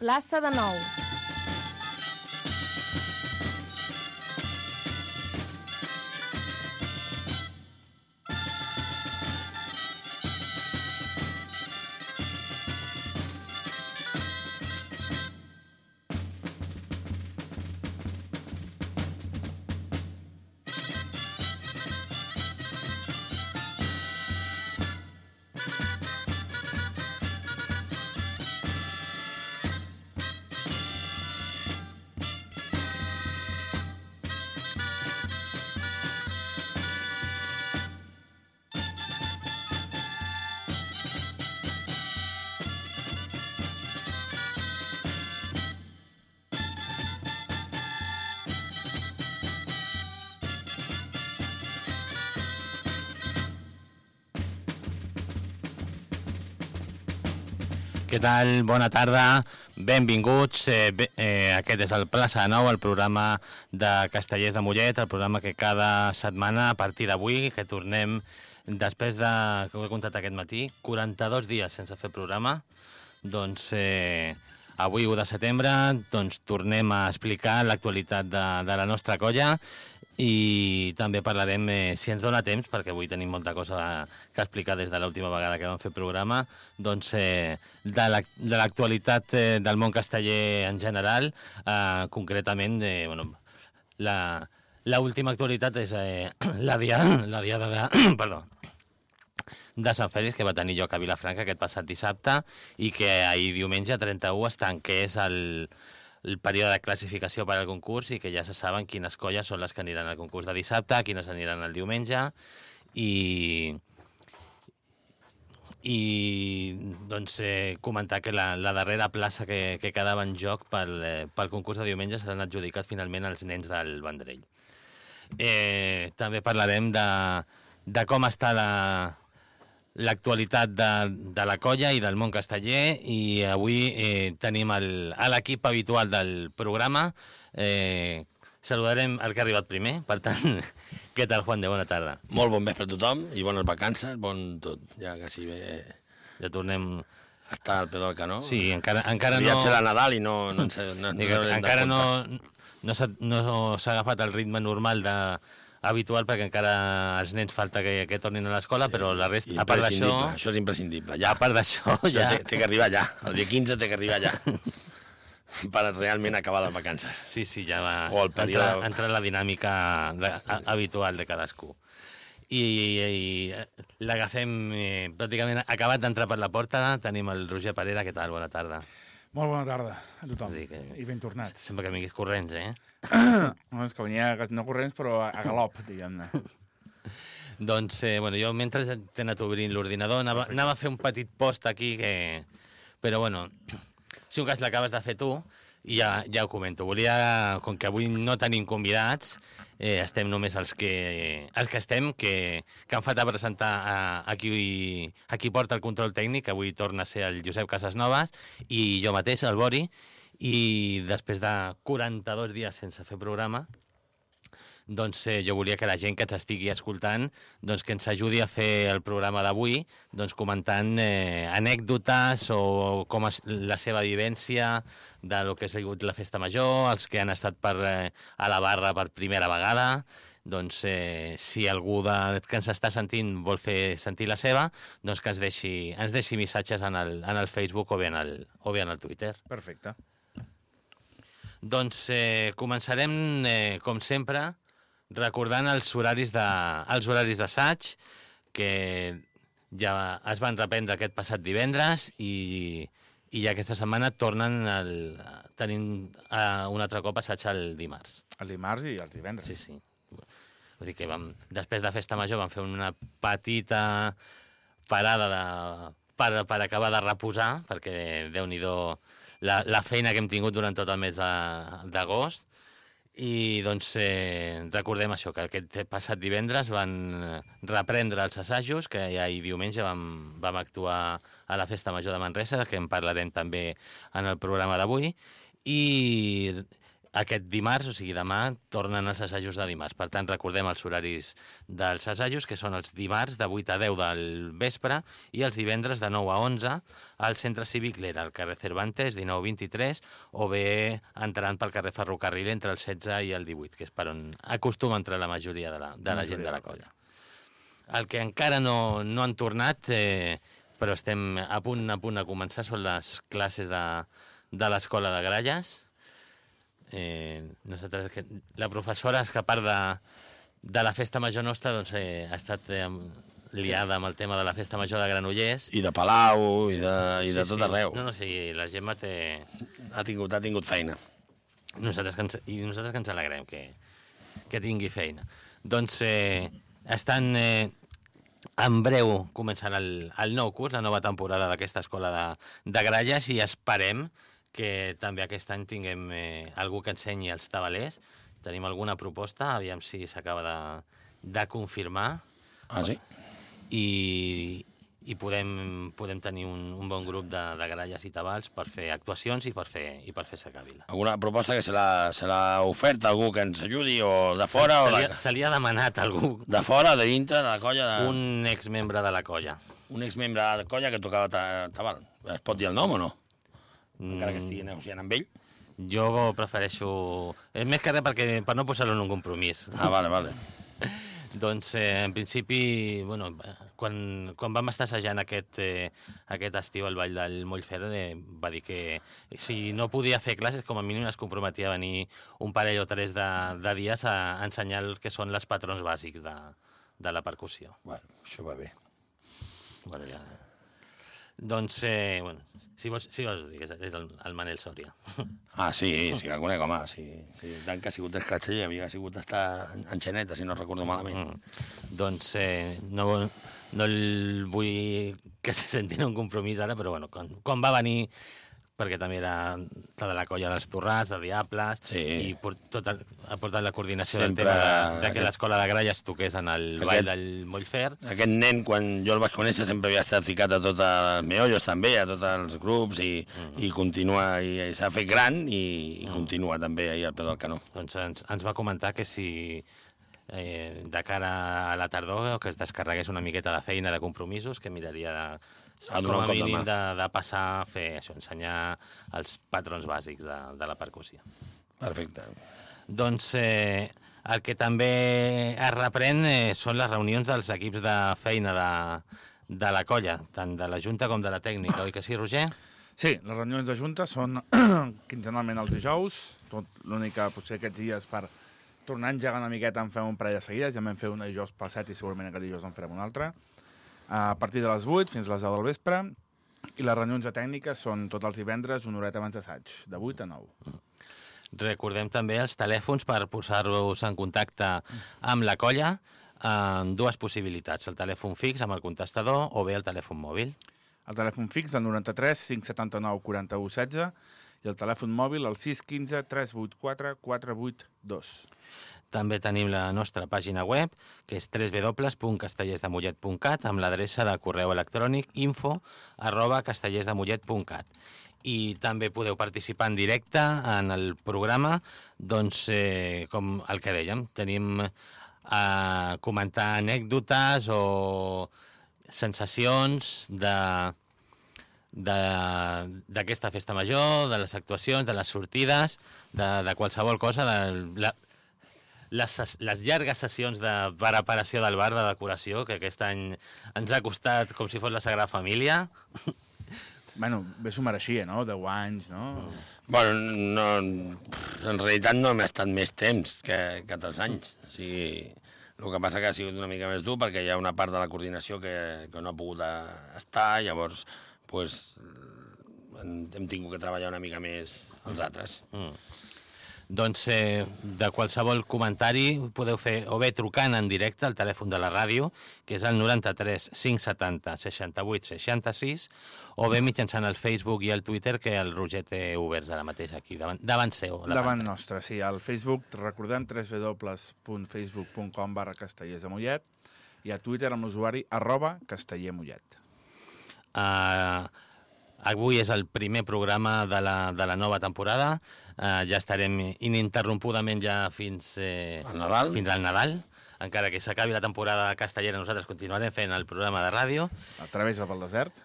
plaça de Nou. Què tal? Bona tarda, benvinguts. Eh, bé, eh, aquest és el Plaça Nou, el programa de Castellers de Mollet, el programa que cada setmana, a partir d'avui, que tornem després de, ho he comptat aquest matí, 42 dies sense fer programa, doncs eh, avui, 1 de setembre, doncs tornem a explicar l'actualitat de, de la nostra colla i també parlarem, eh, si ens dona temps, perquè avui tenim molta cosa que explicar des de l'última vegada que vam fer programa, doncs eh, de l'actualitat la, eh, del món casteller en general, eh, concretament, eh, bueno, la, la última actualitat és eh, la, diada, la diada de... perdó, de Sant Fèlix que va tenir lloc a Vilafranca aquest passat dissabte i que ahir diumenge 31 es tanqués el, el període de classificació per al concurs i que ja se saben quines colles són les que aniran al concurs de dissabte, quines aniran el diumenge i i doncs eh, comentar que la, la darrera plaça que, que quedava en joc pel, eh, pel concurs de diumenge seran adjudicats finalment als nens del Vendrell. Eh, també parlarem de, de com està la, l'actualitat de, de la colla i del món casteller i avui eh, tenim l'equip habitual del programa. Eh, saludarem el que ha arribat primer, per tant, què tal, Juan de? Bona tarda. Molt bon vespre a tothom i bones vacances, bon tot, ja que si bé... Ja tornem... Està al peu del canó. Sí, encara, encara no... Viatge de Nadal i no... no, ens, no, no encara no, no s'ha no agafat el ritme normal de, habitual perquè encara els nens falta que, que tornin a l'escola, sí, però la resta, a part d'això... Això és imprescindible, ja. A part d'això, ja... Té, té que arribar ja, el dia 15 té que arribar ja. per realment acabar les vacances. Sí, sí, ja va o el període... entrar, entrar la dinàmica de, a, habitual de cadascú. I, i l'agafem eh, pràcticament acabat d'entrar per la porta, tenim el Roger Parera, què tal? Bona tarda. Molt bona tarda a tothom, que... i ben tornats. Sembla que vinguis corrents, eh? no, és que venia no corrents, però a, galop, diguem-ne. doncs, eh, bueno, jo mentre t'he anat obrint l'ordinador, anava, anava a fer un petit post aquí que... Però, bueno, si un cas l'acabes de fer tu, ja, ja ho comento. Volia, com que avui no tenim convidats, eh, estem només els que, els que estem, que, que han fet a presentar a, a, qui, a qui porta el control tècnic, avui torna a ser el Josep Casasnovas, i jo mateix, el Bori, i després de 42 dies sense fer programa, doncs eh, jo volia que la gent que ens estigui escoltant doncs que ens ajudi a fer el programa d'avui doncs comentant eh, anècdotes o com es, la seva vivència de lo que ha sigut la festa major, els que han estat per, eh, a la barra per primera vegada, doncs eh, si algú de, que ens està sentint vol fer sentir la seva, doncs que ens deixi, ens deixi missatges en el, en el Facebook o bé en el, o bé en el Twitter. Perfecte. Doncs eh, començarem, eh, com sempre, recordant els horaris de, els horaris d'assaig, que ja es van reprendre aquest passat divendres i, i ja aquesta setmana tornen el, tenint uh, un altre cop assaig el dimarts. El dimarts i els divendres. Sí, sí. Vull dir que vam, després de Festa Major vam fer una petita parada de, per, per acabar de reposar, perquè déu nhi la, la feina que hem tingut durant tot el mes d'agost. I doncs eh, recordem això, que aquest passat divendres van reprendre els assajos, que ja ahir diumenge vam, vam actuar a la Festa Major de Manresa, que en parlarem també en el programa d'avui, i aquest dimarts, o sigui demà, tornen els assajos de dimarts. Per tant, recordem els horaris dels assajos, que són els dimarts de 8 a 10 del vespre i els divendres de 9 a 11 al Centre Cívic Lera, al carrer Cervantes, 19-23, o bé entrant pel carrer Ferrocarril entre el 16 i el 18, que és per on acostuma a entrar la majoria de la, de la gent de la colla. El que encara no, no han tornat, eh, però estem a punt, a punt a començar, són les classes de, de l'escola de Gralles. Eh, nosaltres, que, la professora, és que a part de, de la festa major nostra, doncs, eh, ha estat eh, liada amb el tema de la festa major de Granollers. I de Palau, i de, i de tot arreu. No, no, sí, la Gemma té... Ha tingut, ha tingut feina. Nosaltres que ens, I nosaltres que ens alegrem que, que tingui feina. Doncs eh, estan... Eh, en breu començarà el, el nou curs, la nova temporada d'aquesta escola de, de Gralles i esperem que també aquest any tinguem eh, algú que ensenyi els tabalers. Tenim alguna proposta, aviam si s'acaba de, de confirmar Ah, sí? i, i podem, podem tenir un, un bon grup de, de gralles i tabals per fer actuacions i per fer, i per fer secavila. Alguna proposta que se l'ha se ofert algú que ens ajudi, o de fora, se, o li, de, ha- se li ha demanat algú, de fora, de dintre, de la colla, de, un, exmembre de la colla. un exmembre de la colla que tocava ta- tabal. Es pot dir el nom o no? Encara que Mm, estigui negociant amb ell. Jo prefereixo... És més que res perquè, per no posar-lo en un compromís. Ah, vale, vale. Doncs, eh, en principi, bueno, quan, quan vam estar assajant aquest, eh, aquest estiu al Vall del Mollfer, eh, va dir que si no podia fer classes, com a mínim es comprometia a venir un parell o tres de, de dies a ensenyar el que són les patrons bàsics de, de la percussió. Bueno, això va bé. Bueno, ja... Doncs, eh, bueno, si vols, si vols dir, és, és el, el Manel Sòria. Ah, sí, sí que el conec, home, sí. sí. Tant que ha sigut escratell, havia sigut estar en xaneta, si no recordo malament. Mm. Doncs eh, no, no el vull que se sentin un compromís ara, però bueno, quan, quan va venir, perquè també era la de la colla dels Torrats, de Diables, Sí. i tot, el- ha portat la coordinació Sempre del tema de, de que aquest- l'escola de Gralles toqués en el Aquest- Vall del Mollfer. Aquest nen, quan jo el vaig conèixer, sempre havia estat ficat a tots els meollos, també, a tots els grups, i, Mm. i continua, i, i s'ha fet gran, i, i continua també ahir al peu del canó. Doncs ens, ens va comentar que si eh, de cara a la tardor que es descarregués una miqueta de feina de compromisos, que miraria de, A donar com un a mínim de, de passar a fer això, ensenyar els patrons bàsics de, de la percussió. Perfecte. Doncs eh, el que també es reprèn eh, són les reunions dels equips de feina de, de la colla, tant de la Junta com de la tècnica, oi que sí, Roger? Sí, les reunions de Junta són quinzenalment els dijous, tot l'únic que potser aquests dies per tornar a engegar una miqueta en fem un parell de seguides, ja en vam fer una dijous passat i segurament aquest dijous en farem una altra, a partir de les 8 fins a les 10 del vespre, i les reunions de tècnica són tots els divendres una horeta abans d'assaig, de 8 a 9. Recordem també els telèfons per posar-vos en contacte amb la colla amb dues possibilitats, el telèfon fix amb el contestador o bé el telèfon mòbil. El telèfon fix, el 93 579 41 16, i el telèfon mòbil, el 615 384 482. També tenim la nostra pàgina web, que és www.castellersdemollet.cat, amb l'adreça de correu electrònic info arroba castellersdemollet.cat. I també podeu participar en directe en el programa, doncs, eh, com el que dèiem, tenim a comentar anècdotes o sensacions de- d'aquesta festa major, de les actuacions, de les sortides, de, de qualsevol cosa, de la, les, les llargues sessions de preparació del bar, de decoració, que aquest any ens ha costat com si fos la Sagrada Família. Bueno, bé s'ho mereixia, no? 10 anys, no? Bueno, no, en realitat no hem estat més temps que, que altres anys. O sigui, el que passa que ha sigut una mica més dur perquè hi ha una part de la coordinació que, que no ha pogut estar, llavors pues, hem, tingut que treballar una mica més els altres. Mm. Doncs eh, de qualsevol comentari podeu fer o bé trucant en directe al telèfon de la ràdio, que és el 93 570 68 66, o bé mitjançant el Facebook i el Twitter, que el Roger té oberts ara mateix aquí, davant, davant seu. Davant pantalla. nostre, sí. Al Facebook, recordem, www.facebook.com barra castellers de Mollet i a Twitter amb l'usuari arroba castellermollet. Uh, avui és el primer programa de la, de la nova temporada. Eh, ja estarem ininterrompudament ja fins, eh, Al Nadal. fins al Nadal. Encara que s'acabi la temporada castellera, nosaltres continuarem fent el programa de ràdio. A través del desert,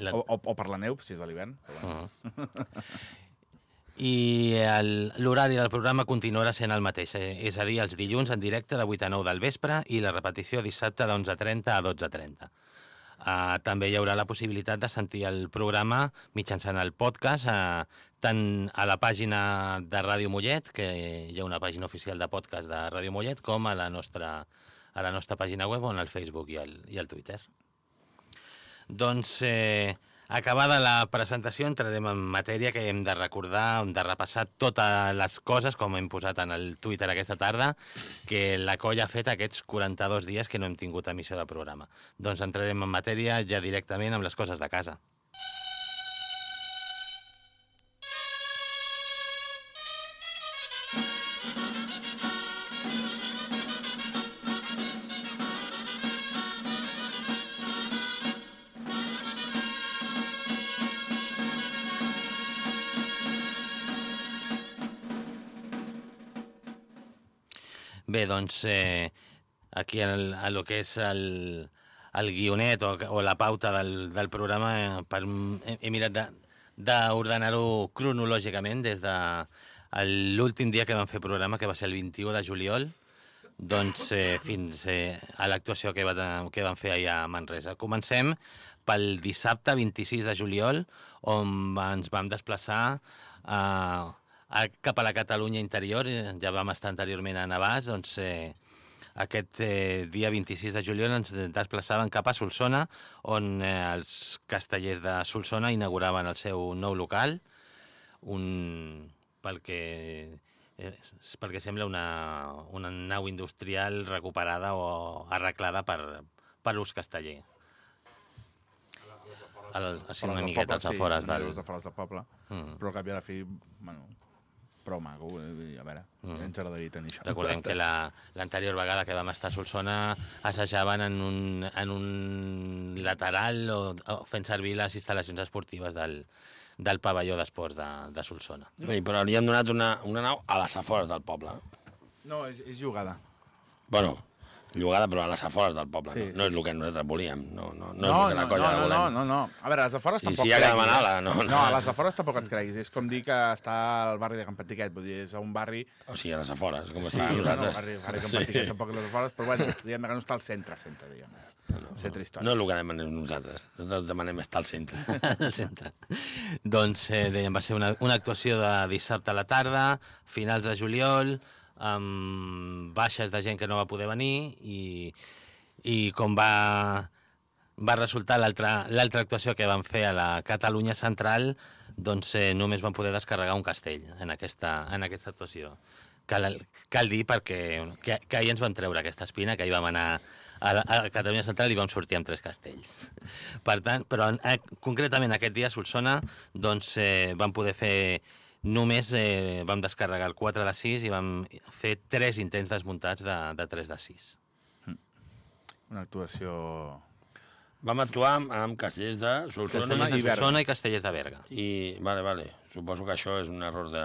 La... o, o, o per la neu, si és a l'hivern. bueno. Uh. I el- l'horari del programa continuarà sent el mateix, eh, és a dir, els dilluns en directe de 8 a 9 del vespre i la repetició dissabte de 11.30 a 12.30. Uh, també hi haurà la possibilitat de sentir el programa mitjançant el podcast, uh, tant a la pàgina de Ràdio Mollet, que hi ha una pàgina oficial de podcast de Ràdio Mollet, com a la nostra, a la nostra pàgina web o en el Facebook i el, i el Twitter. Doncs, eh, acabada la presentació, entrarem en matèria que hem de recordar, hem de repassar totes les coses, com hem posat en el Twitter aquesta tarda, que la colla ha fet aquests 42 dies que no hem tingut emissió de programa. Doncs entrarem en matèria ja directament amb les coses de casa. Bé, doncs, eh, aquí el, a lo que és el, el guionet o, o la pauta del, del programa, eh, per, he, he mirat de- d'ordenar-ho cronològicament des de l'últim dia que vam fer programa, que va ser el 21 de juliol, doncs eh, fins eh, a l'actuació que, va, que vam fer ahir a Manresa. Comencem pel dissabte 26 de juliol, on ens vam desplaçar a, a, cap a la Catalunya interior, eh, ja vam estar anteriorment a Navàs, doncs eh, aquest eh, dia 26 de juliol ens desplaçaven cap a Solsona, on eh, els castellers de Solsona inauguraven el seu nou local, un, pel que, eh, perquè sembla una, una nau industrial recuperada o arreglada per, per l'ús casteller. El, sí, una miqueta als afores del... dels afores del poble. Mm. Però al cap i a la fi, bueno, prou maco. eh, A veure, Mm. ens agradaria tenir això. Recordem que la- l'anterior vegada que vam estar a Solsona assajaven en un, en un lateral o, o fent servir les instal·lacions esportives del, del pavelló d'esports de, de Solsona. Bé, però li han donat una, una nau a les afores del poble. No, és, és jugada. Bueno, llogada, però a les afores del poble. Sí, no? sí. no és el que nosaltres volíem. No, no, no, No, és el que la no, colla no, no, volem. no, no, no. A veure, a les afores Sí, tampoc sí, hi ha que creguis, demanar-la, no, No, no. a les afores tampoc et creguis. És com dir que està al barri de Can Patiquet. Vull dir, és un barri... O sigui, a les afores, com Sí, està bueno, nosaltres. barri, barri de Can Patiquet tampoc a les afores, però bueno, diguem que no està al centre, centre, diguem. No, centre històric. No és el que demanem nosaltres. Nosaltres demanem estar al centre. al centre. doncs, eh, dèiem, va ser una, una actuació de dissabte a la tarda, finals de juliol, amb baixes de gent que no va poder venir i, i com va, va resultar l'altra actuació que van fer a la Catalunya Central, doncs eh, només van poder descarregar un castell en aquesta, en aquesta actuació. Cal, cal dir perquè que, que ahir ens van treure aquesta espina, que ahir vam anar a, la- a Catalunya Central i vam sortir amb tres castells. Per tant, però eh, concretament aquest dia a Solsona doncs, eh, vam poder fer només eh, vam descarregar el 4 de 6 i vam fer tres intents desmuntats de, de 3 de 6. Una actuació... Vam actuar amb, amb castellers de Solsona Castellers de i Berga. Solsona i Castellers de Berga. i... Vale, vale. Suposo que això és un error de...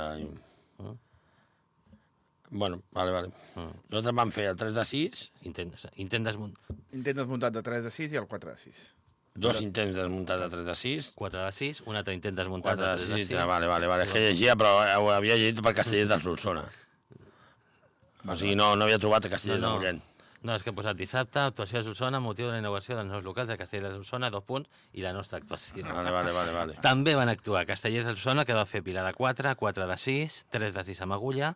Bueno, vale, vale. Mm. Nosaltres vam fer el 3 de 6, Intent, intent desmuntat Intent desmuntat de 3 de 6 i el 4 de 6. Dos intents desmuntats de 3 de 6, 4 de 6, un altre intent desmuntat 4 de de 3 de 6, 6. vale, vale, vale. És que llegia, però ho havia llegit per castellers de Solsona. O sigui, no, no havia trobat castellers No, no. de Mollet. No, és que he posat dissabte, actuació de Solsona, motiu de la inauguració dels nous locals de Castell de Solsona, dos punts, i la nostra actuació. Vale, vale, vale, vale. També van actuar Castellers de Solsona, que va fer Pilar de 4, 4 de 6, 3 de 6 amb agulla,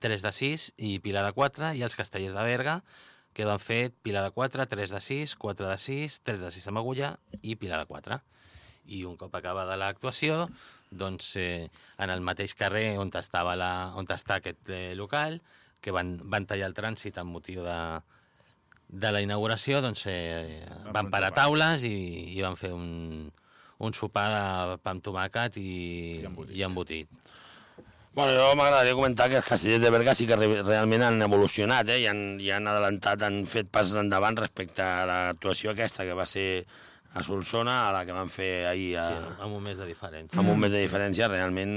3 de 6 i Pilar de 4, i els Castellers de Berga, que van fer Pilar de 4, 3 de 6, 4 de 6, 3 de 6 amb agulla i Pilar de 4. I un cop acabada l'actuació, doncs eh, en el mateix carrer on estava la, on està aquest eh, local, que van, van tallar el trànsit amb motiu de, de la inauguració, doncs eh, Van parar taules i, i van fer un, un sopar de pa amb tomàquet i, I embotit. i embotit. Bueno, jo m'agradaria comentar que els castellers de Berga sí que re realment han evolucionat, eh? I han, i han adelantat, han fet passes endavant respecte a l'actuació aquesta, que va ser a Solsona a la que van fer ahir a, Sí, amb un mes de diferència. amb un mes de diferència. Realment,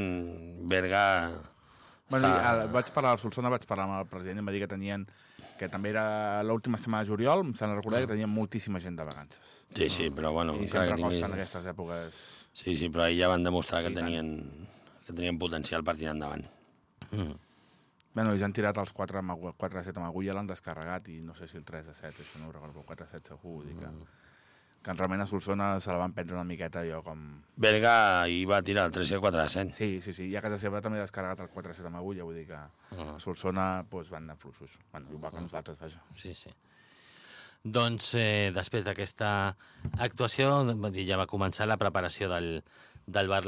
Berga... Bueno, està- vaig parlar a Solsona, vaig parlar amb el president i em va dir que tenien que també era l'última setmana de juliol, em sembla recordar que tenien moltíssima gent de vacances. Sí, sí, però bueno... I sempre que tingui- costa en aquestes èpoques... Sí, sí, però ahir ja van demostrar Sí, que i tant. Que tenien potencial per tirar endavant. Mm. Bueno, ells han tirat els 4, amb, agu- 4 de 7 amb agulla, l'han descarregat i no sé si el 3 de 7, això no ho recordo, 4 de 7 segur, vull dir que, que realment a Solsona se la van prendre una miqueta allò com... Berga ahir va tirar el 3 i el 4 de 100. Sí, sí, sí, i a casa seva també ha descarregat el 4 de 7 amb agulla, vull dir que Ah. a Solsona doncs, van anar fluixos. Bueno, igual que nosaltres, vaja. Sí, sí. Doncs eh, després d'aquesta actuació dir, ja va començar la preparació del, del bar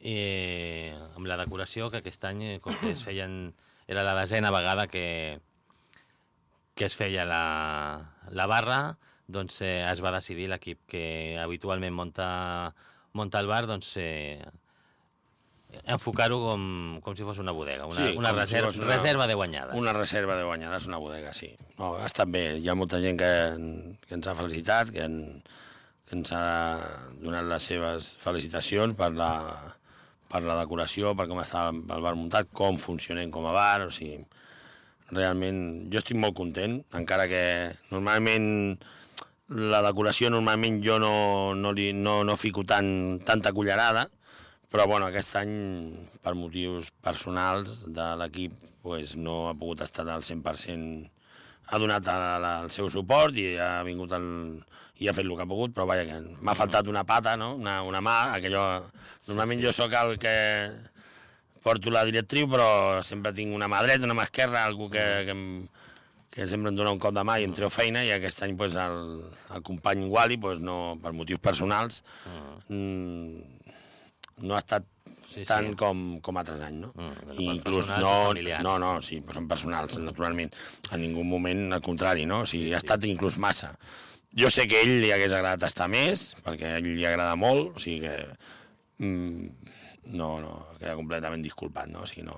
L'Aleta eh, amb la decoració que aquest any eh, com que es feien, era la desena vegada que, que es feia la, la barra doncs eh, es va decidir l'equip que habitualment munta, munta el bar doncs eh, enfocar-ho com, com si fos una bodega, una, Sí, una, si reserva, fos una- reserva de guanyades. Una reserva de guanyades, una bodega, sí. No, ha estat bé. Hi ha molta gent que, que ens ha felicitat, que, en, que ens ha donat les seves felicitacions per la, per la decoració, per com està el bar muntat, com funcionem com a bar, o sigui, realment jo estic molt content, encara que normalment la decoració normalment jo no, no, li, no, no fico tant, tanta cullerada, però bueno, aquest any, per motius personals de l'equip, pues, no ha pogut estar al 100%, ha donat el, el seu suport i ha vingut el, i ha fet el que ha pogut, però vaja, que m'ha faltat una pata, no? una, una mà, aquello... Normalment jo sóc el que porto la directriu, però sempre tinc una mà dreta, una mà esquerra, algú que, que, em, que sempre em dona un cop de mà i em treu feina, i aquest any pues, el, el company Wally, pues, no, per motius personals, mm, no ha estat Sí, sí. tant com, com altres anys, no? Mm, I inclús no, no, no, sí, però són personals, naturalment. En ningú moment, al contrari, no? O sigui, ha estat inclús massa. Jo sé que a ell li hagués agradat estar més, perquè a ell li agrada molt, o sigui que... Mm, no, no, queda completament disculpat, no? O sigui, no,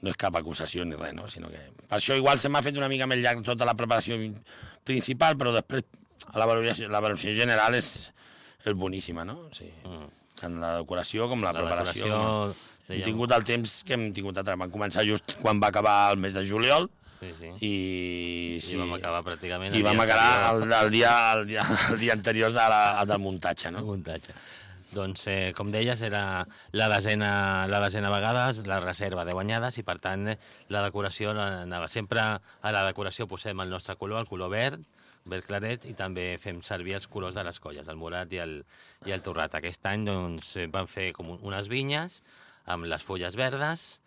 no és cap acusació ni res, no? Sinó que... Per això igual se m'ha fet una mica més llarg tota la preparació principal, però després la valoració, la valoració general és, és boníssima, no? O sigui, tant la decoració com la, La preparació. decoració, com- Hem dèiem- tingut el temps que hem tingut a. Vam començar just quan va acabar el mes de juliol Sí, sí. i... I vam acabar pràcticament... I el vam acabar el, el, dia, el, dia, el dia anterior de la, del muntatge, no? muntatge. Doncs, eh, com deies, era la desena, la desena vegada la reserva de guanyades i, per tant, eh, la decoració anava. Sempre a la decoració posem el nostre color, el color verd, verd claret, i també fem servir els colors de les colles, el morat i el, i el torrat. Aquest any doncs, vam fer com un- unes vinyes amb les fulles verdes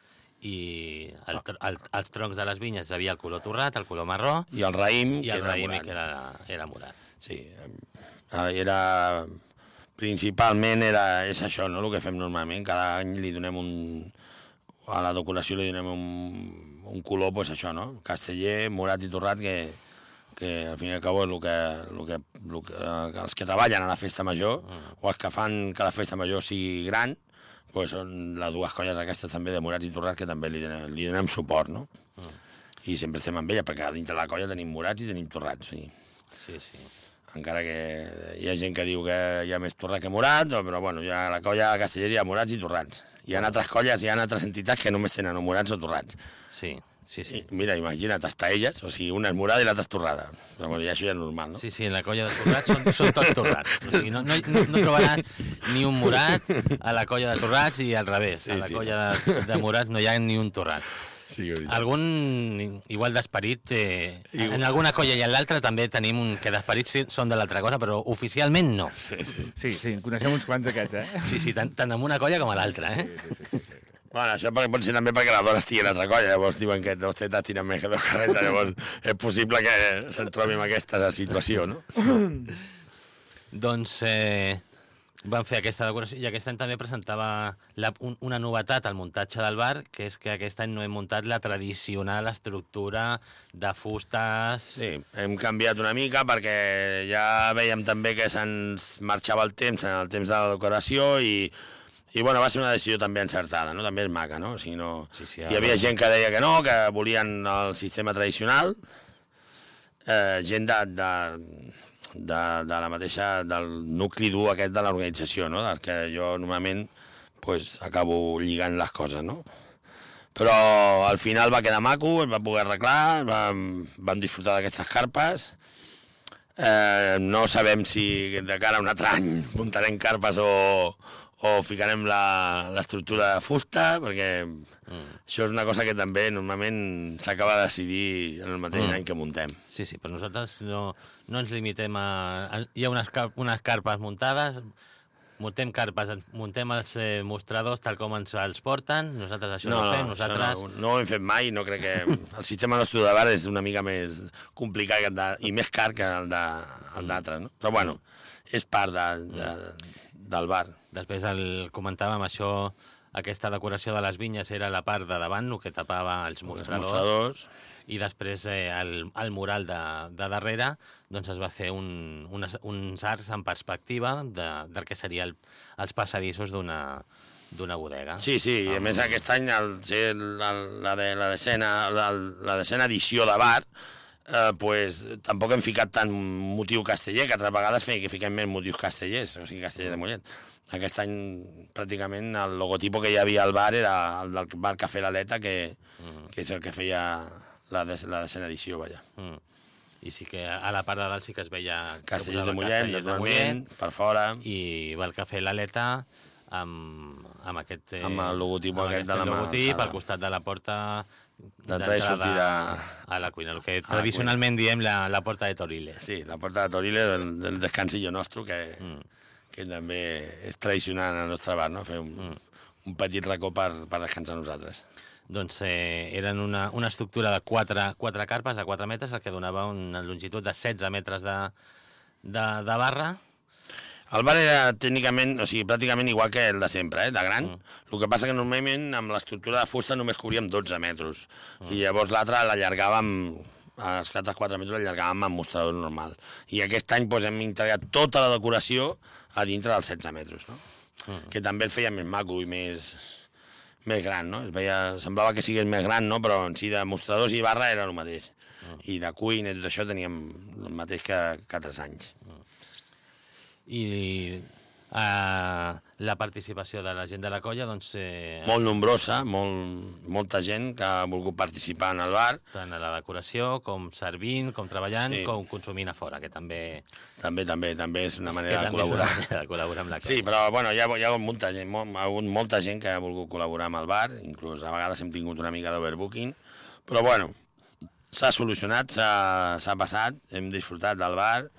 i el, el, els troncs de les vinyes hi havia el color torrat, el color marró, I el raïm, i que el era raïm morat. que era, era morat. Sí, eh, era... Principalment era, és això, no?, el que fem normalment. Cada any li donem un... A la decoració li donem un, un color, doncs això, no? Casteller, morat i torrat, que, que al fin i al cabo és el que, el que, el que, els que treballen a la festa major, o els que fan que la festa major sigui gran, doncs són les dues colles aquestes també de morats i torrats que també li donem, li donem suport, no? I sempre estem amb ella, perquè a dintre la colla tenim morats i tenim torrats, sí Sí, sí. encara que hi ha gent que diu que hi ha més torrat que morat, però bueno, hi ha la colla de Castellers hi ha morats i torrats. Hi ha altres colles, hi ha altres entitats que només tenen o morats o torrats. Sí, sí, sí. I, mira, imagina't, hasta elles, o sigui, una és morada i l'altra és torrada. Però bueno, ja això ja és normal, no? Sí, sí, en la colla de torrats són, són tots torrats. O sigui, no, no, no, no trobaràs ni un morat a la colla de torrats i al revés. Sí, a la sí. colla de, de morats no hi ha ni un torrat. Sí, veritat. Algun igual d'esperit, eh, en alguna colla i en l'altra també tenim un que d'esperits sí, són de l'altra cosa, però oficialment no. Sí, sí. Sí, sí, coneixem uns quants d'aquests, eh? Sí, sí, tant, tant en una colla com a l'altra, eh? Bueno, això pot ser també perquè la dona estigui en l'altra colla, llavors diuen que dos tetes tiren més que dos carretes, llavors és possible que se'n trobi en aquesta situació, no? Doncs eh, van fer aquesta decoració i aquest any també presentava la, un, una novetat al muntatge del bar, que és que aquest any no hem muntat la tradicional estructura de fustes... Sí, hem canviat una mica perquè ja veiem també que se'ns marxava el temps, en el temps de la decoració i, i bueno, va ser una decisió també encertada, no? també és maca, no? O sigui, no... Sí, sí, Hi havia gent que deia que no, que volien el sistema tradicional, eh, gent de, de de, de la mateixa, del nucli dur aquest de l'organització, no? del que jo normalment pues, acabo lligant les coses, no? Però al final va quedar maco, es va poder arreglar, vam, vam disfrutar d'aquestes carpes. Eh, no sabem si de cara a un altre any muntarem carpes o, o ficarem la- l'estructura de fusta, perquè mm. això és una cosa que també normalment s'acaba de decidir en el mateix Mm. any que muntem. Sí, sí, però nosaltres no, no ens limitem a... a- Hi ha unes, car unes carpes muntades, muntem carpes, muntem els eh, mostradors tal com ens els porten, nosaltres això no, no fem, això nosaltres... no, no ho hem fet mai, no crec que... El sistema nostre de bar és una mica més complicat de, i més car que el d'altres, no? Però bueno, és part de, de, del bar. Després el comentàvem això, aquesta decoració de les vinyes era la part de davant, el que tapava els Els mostradors, mostradors. i després eh, el, el mural de, de darrere doncs es va fer un, unes, uns arcs en perspectiva de, del que seria el, els passadissos d'una d'una bodega. Sí, sí, i a més aquest any, ser la, la, de, la, decena, la, la decena edició de bar, eh, pues, tampoc hem ficat tant motiu casteller, que altres vegades feia que fiquem més motius castellers, o sigui, casteller de Mollet. Aquest any, pràcticament, el logotipo que hi havia al bar era el del bar Cafè l'Aleta, que, que és el que feia la, de, la decena edició, vaja. Mm. I sí que a la part de dalt sí que es veia... Castellers de Mollet, de naturalment, per fora, i va el cafè l'aleta amb, amb aquest... Amb el logotipo aquest de la mà logotip al costat de la porta D'entrada i sortida a la cuina, el que tradicionalment diem la, la porta de Toriles. Sí, la porta de Torile del, del descansillo nostre, que, mm. que també és tradicional en el nostre bar, no? fer un, mm. un petit racó per, per descansar nosaltres. Doncs eh, eren una, una estructura de quatre, quatre carpes de 4 metres, el que donava una longitud de 16 metres de, de, de barra. El bar era tècnicament, o sigui, pràcticament igual que el de sempre, eh, de gran. Mm. El que passa que normalment amb l'estructura de fusta només cobríem 12 metres. Mm. I llavors l'altre l'allargàvem, els altres 4 metres l'allargàvem amb mostrador normal. I aquest any doncs, hem integrat tota la decoració a dintre dels 16 metres, no? Mm. Que també el feia més maco i més, més gran, no? Es veia, semblava que sigués més gran, no? Però en si de mostradors i barra era el mateix. Mm. I de cuina i tot això teníem el mateix que, que altres anys. I eh, la participació de la gent de la colla, doncs, eh, molt nombrosa, molt, molta gent que ha volgut participar en el bar. tant a la decoració, com servint, com treballant, Sí. com consumint a fora, que també, També, també, també és una manera de col·laborar. manera de col·laborar amb la colla. Sí, però bueno, hi ha, hi ha, hagut molta gent, molt, ha hagut molta gent que ha volgut col·laborar amb el bar, inclús a vegades hem tingut una mica d'overbooking, però bueno, s'ha solucionat, s'ha passat, hem disfrutat del bar,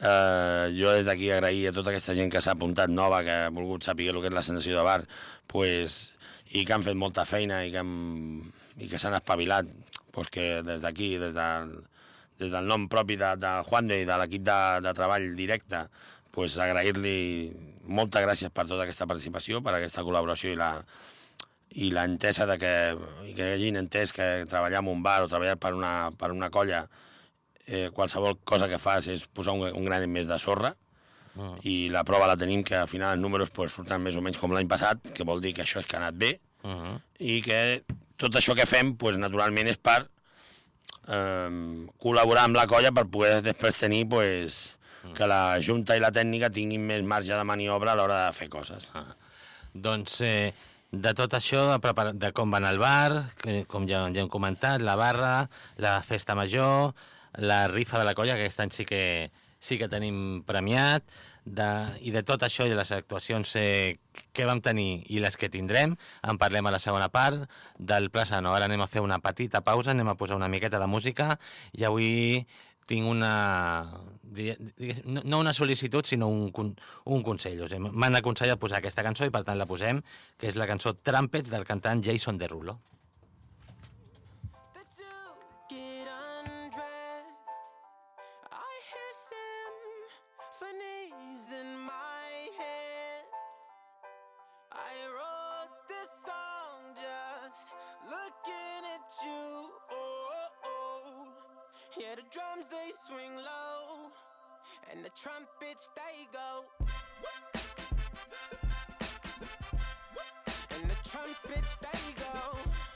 eh, jo des d'aquí agrair a tota aquesta gent que s'ha apuntat nova, que ha volgut saber el que és la sensació de bar, pues, i que han fet molta feina i que, han, i que s'han espavilat, pues que des d'aquí, des del, des del nom propi de, de Juan de de l'equip de, de treball directe, pues, agrair-li moltes gràcies per tota aquesta participació, per aquesta col·laboració i la, i l'entesa de que, i que hagin entès que treballar en un bar o treballar per una, per una colla eh, qualsevol cosa que fas és posar un, un granet més de sorra Mm. i la prova la tenim que al final els números pues, surten més o menys com l'any passat, que vol dir que això és que ha anat bé Uh -huh. i que tot això que fem pues, naturalment és per eh, col·laborar amb la colla per poder després tenir pues, que la Junta i la tècnica tinguin més marge de maniobra a l'hora de fer coses. Ah. Doncs eh, de tot això, de, de com va anar el bar, que, com ja, ja hem comentat, la barra, la festa major, la rifa de la colla, que aquest any sí que, sí que tenim premiat, de, i de tot això i de les actuacions eh, que vam tenir i les que tindrem, en parlem a la segona part del Plaça Nou. Ara anem a fer una petita pausa, anem a posar una miqueta de música i avui tinc una... No no una sol·licitud, sinó un, un consell. O sigui, M'han aconsellat posar aquesta cançó i per tant la posem, que és la cançó Trumpets del cantant Jason Derulo. that swing low, and the trumpets they go. And the trumpets they go.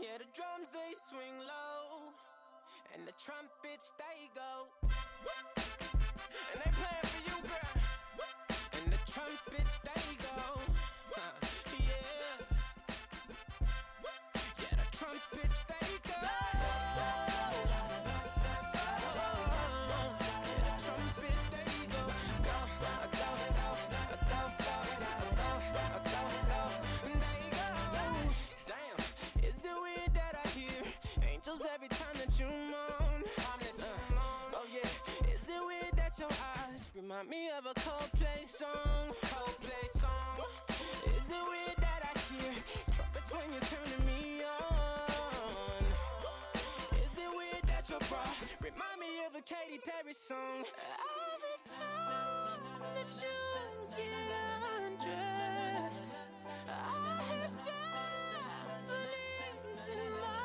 yeah, the drums they swing low, and the trumpets they go. And they playing for you, girl. And the trumpets they go. that you moan. Uh, oh yeah, is it weird that your eyes remind me of a Coldplay song? Coldplay song. Is it weird that I hear trumpets when you're turning me on? Is it weird that your bra remind me of a Katy Perry song? Every time that you get undressed, I hear symphonies in my